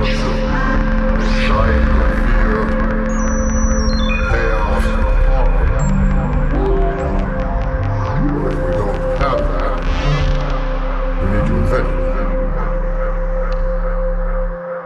Papa Bouncer.